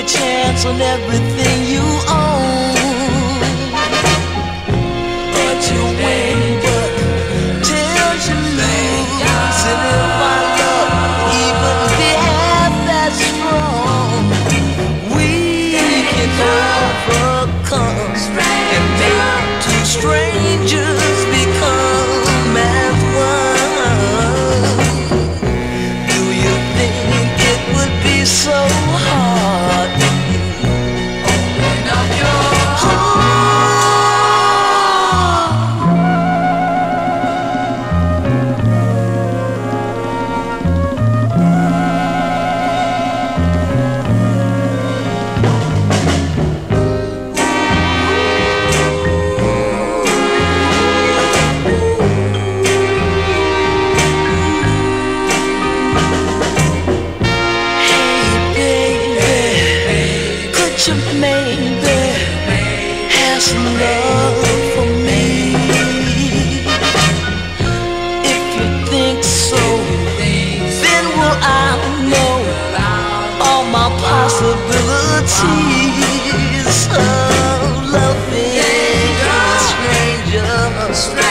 a chance on everything you own. But you win, but till you lose. And if I love even the half that strong, we can overcome and make two strangers become as one. Do you think it would be so Jesus, oh, loving stranger.